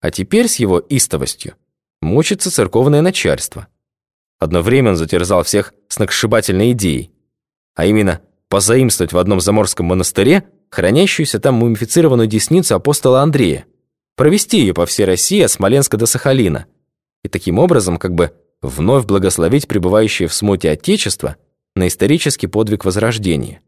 А теперь с его истовостью мучится церковное начальство. Одно время он затерзал всех сногсшибательной идеей, а именно позаимствовать в одном заморском монастыре хранящуюся там мумифицированную десницу апостола Андрея, провести ее по всей России от Смоленска до Сахалина и таким образом как бы вновь благословить пребывающее в смуте Отечество на исторический подвиг Возрождения.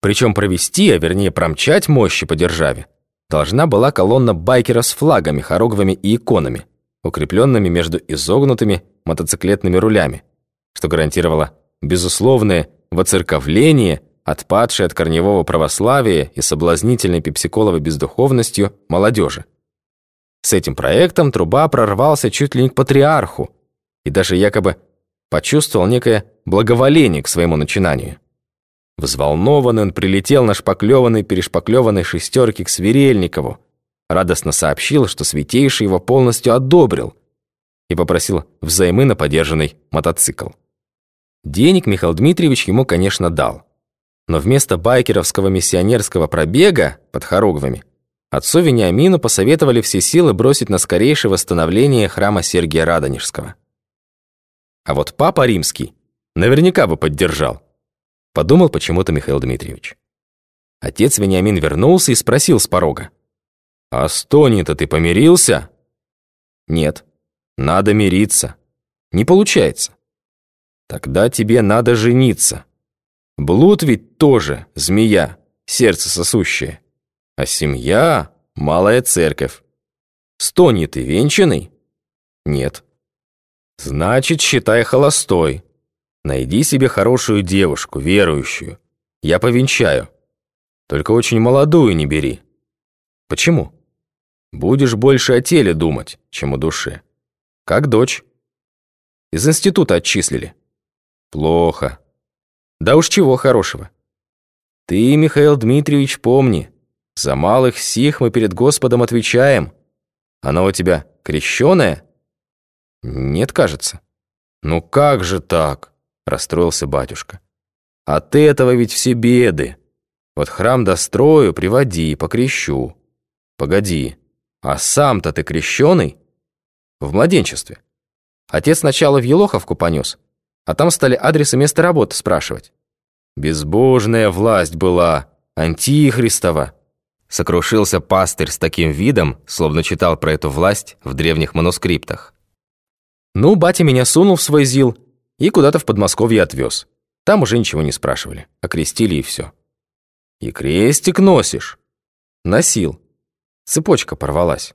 Причем провести, а вернее промчать мощи по державе, должна была колонна байкеров с флагами, хоругвами и иконами, укрепленными между изогнутыми мотоциклетными рулями, что гарантировало безусловное воцерковление, отпадшей от корневого православия и соблазнительной пепсиколовой бездуховностью молодежи. С этим проектом Труба прорвался чуть ли не к патриарху и даже якобы почувствовал некое благоволение к своему начинанию. Взволнованный он прилетел на шпаклеванной, перешпаклеванной шестерке к Сверельникову, радостно сообщил, что Святейший его полностью одобрил и попросил взаймы на подержанный мотоцикл. Денег Михаил Дмитриевич ему, конечно, дал. Но вместо байкеровского миссионерского пробега под Хоругвами отцу Вениамину посоветовали все силы бросить на скорейшее восстановление храма Сергия Радонежского. А вот папа римский наверняка бы поддержал, подумал почему-то Михаил Дмитриевич. Отец Вениамин вернулся и спросил с порога. «А с Тони-то ты помирился?» «Нет, надо мириться. Не получается». «Тогда тебе надо жениться. Блуд ведь тоже змея, сердце сосущее. А семья — малая церковь. С Тони ты венчанный?» «Нет». «Значит, считай холостой. Найди себе хорошую девушку, верующую. Я повенчаю. Только очень молодую не бери». «Почему?» Будешь больше о теле думать, чем о душе. Как дочь. Из института отчислили. Плохо. Да уж чего хорошего. Ты, Михаил Дмитриевич, помни, за малых сих мы перед Господом отвечаем. Она у тебя крещеная? Нет, кажется. Ну как же так? Расстроился батюшка. От этого ведь все беды. Вот храм дострою, приводи, покрещу. Погоди. А сам-то ты крещеный? В младенчестве. Отец сначала в Елоховку понес, а там стали адресы места работы спрашивать. Безбожная власть была, антихристова. Сокрушился пастырь с таким видом, словно читал про эту власть в древних манускриптах. Ну, батя меня сунул в свой ЗИЛ и куда-то в Подмосковье отвез. Там уже ничего не спрашивали, окрестили и все. И крестик носишь? Носил. Цепочка порвалась.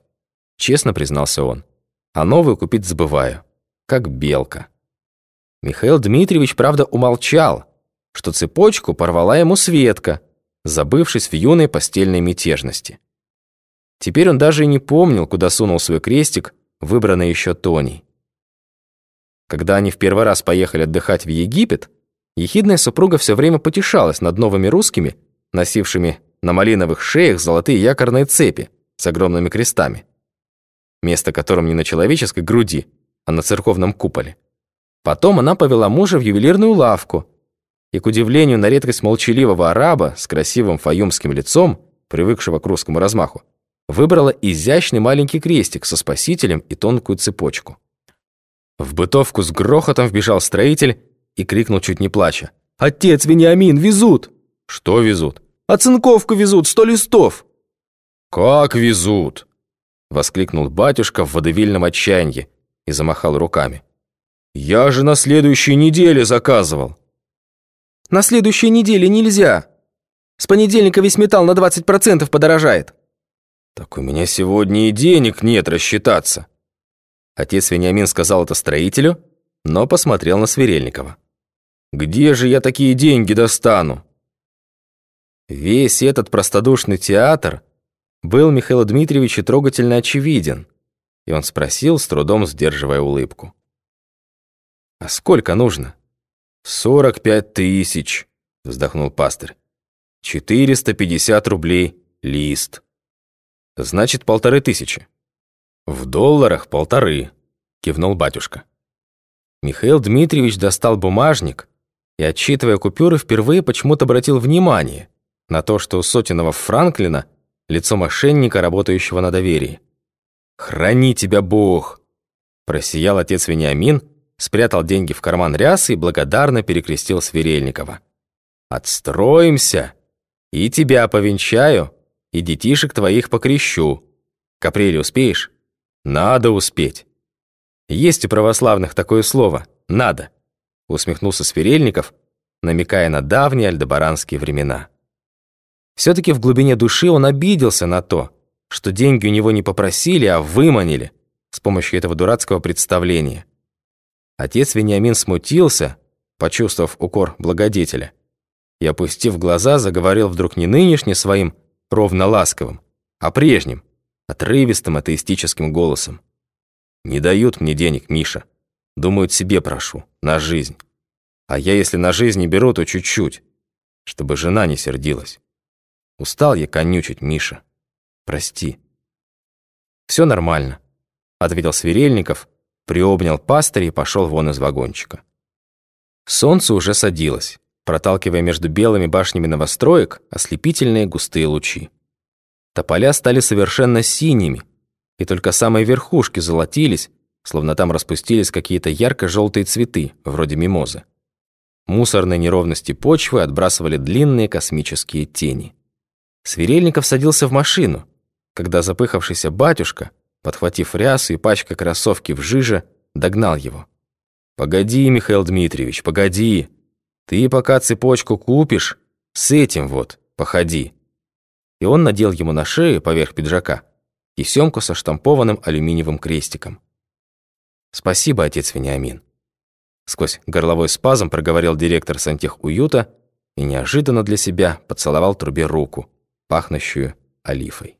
Честно признался он. А новую купить забываю. Как белка. Михаил Дмитриевич, правда, умолчал, что цепочку порвала ему Светка, забывшись в юной постельной мятежности. Теперь он даже и не помнил, куда сунул свой крестик, выбранный еще Тоней. Когда они в первый раз поехали отдыхать в Египет, ехидная супруга все время потешалась над новыми русскими, носившими на малиновых шеях золотые якорные цепи, с огромными крестами, место которым не на человеческой груди, а на церковном куполе. Потом она повела мужа в ювелирную лавку, и, к удивлению на редкость молчаливого араба с красивым фаюмским лицом, привыкшего к русскому размаху, выбрала изящный маленький крестик со спасителем и тонкую цепочку. В бытовку с грохотом вбежал строитель и крикнул чуть не плача. «Отец Вениамин, везут!» «Что везут?» «Оцинковку везут, сто листов!» «Как везут!» — воскликнул батюшка в водевильном отчаянии и замахал руками. «Я же на следующей неделе заказывал!» «На следующей неделе нельзя! С понедельника весь металл на 20% подорожает!» «Так у меня сегодня и денег нет рассчитаться!» Отец Вениамин сказал это строителю, но посмотрел на Сверельникова. «Где же я такие деньги достану?» Весь этот простодушный театр — был Михаил Дмитриевич трогательно очевиден, и он спросил, с трудом сдерживая улыбку. «А сколько нужно?» «Сорок пять тысяч», — вздохнул пастырь. «Четыреста пятьдесят рублей лист». «Значит, полторы тысячи». «В долларах полторы», — кивнул батюшка. Михаил Дмитриевич достал бумажник и, отсчитывая купюры, впервые почему-то обратил внимание на то, что у сотенного Франклина лицо мошенника, работающего на доверии. «Храни тебя Бог!» Просиял отец Вениамин, спрятал деньги в карман рясы и благодарно перекрестил Сверельникова. «Отстроимся, и тебя повенчаю, и детишек твоих покрещу. К апрелю успеешь?» «Надо успеть». «Есть у православных такое слово «надо», усмехнулся Сверельников, намекая на давние альдебаранские времена. Все-таки в глубине души он обиделся на то, что деньги у него не попросили, а выманили с помощью этого дурацкого представления. Отец Вениамин смутился, почувствовав укор благодетеля, и, опустив глаза, заговорил вдруг не нынешне своим ровно ласковым, а прежним, отрывистым атеистическим голосом. «Не дают мне денег, Миша. Думают, себе прошу, на жизнь. А я, если на жизнь не беру, то чуть-чуть, чтобы жена не сердилась. Устал я конючить, Миша. Прости». «Все нормально», — ответил Сверельников, приобнял пастыря и пошел вон из вагончика. Солнце уже садилось, проталкивая между белыми башнями новостроек ослепительные густые лучи. Тополя стали совершенно синими, и только самые верхушки золотились, словно там распустились какие-то ярко-желтые цветы, вроде мимозы. Мусорные неровности почвы отбрасывали длинные космические тени. Сверельников садился в машину, когда запыхавшийся батюшка, подхватив рясу и пачка кроссовки в жиже, догнал его. «Погоди, Михаил Дмитриевич, погоди. Ты пока цепочку купишь, с этим вот походи». И он надел ему на шею поверх пиджака тесемку со штампованным алюминиевым крестиком. «Спасибо, отец Вениамин». Сквозь горловой спазм проговорил директор сантехуюта и неожиданно для себя поцеловал трубе руку, пахнущую олифой.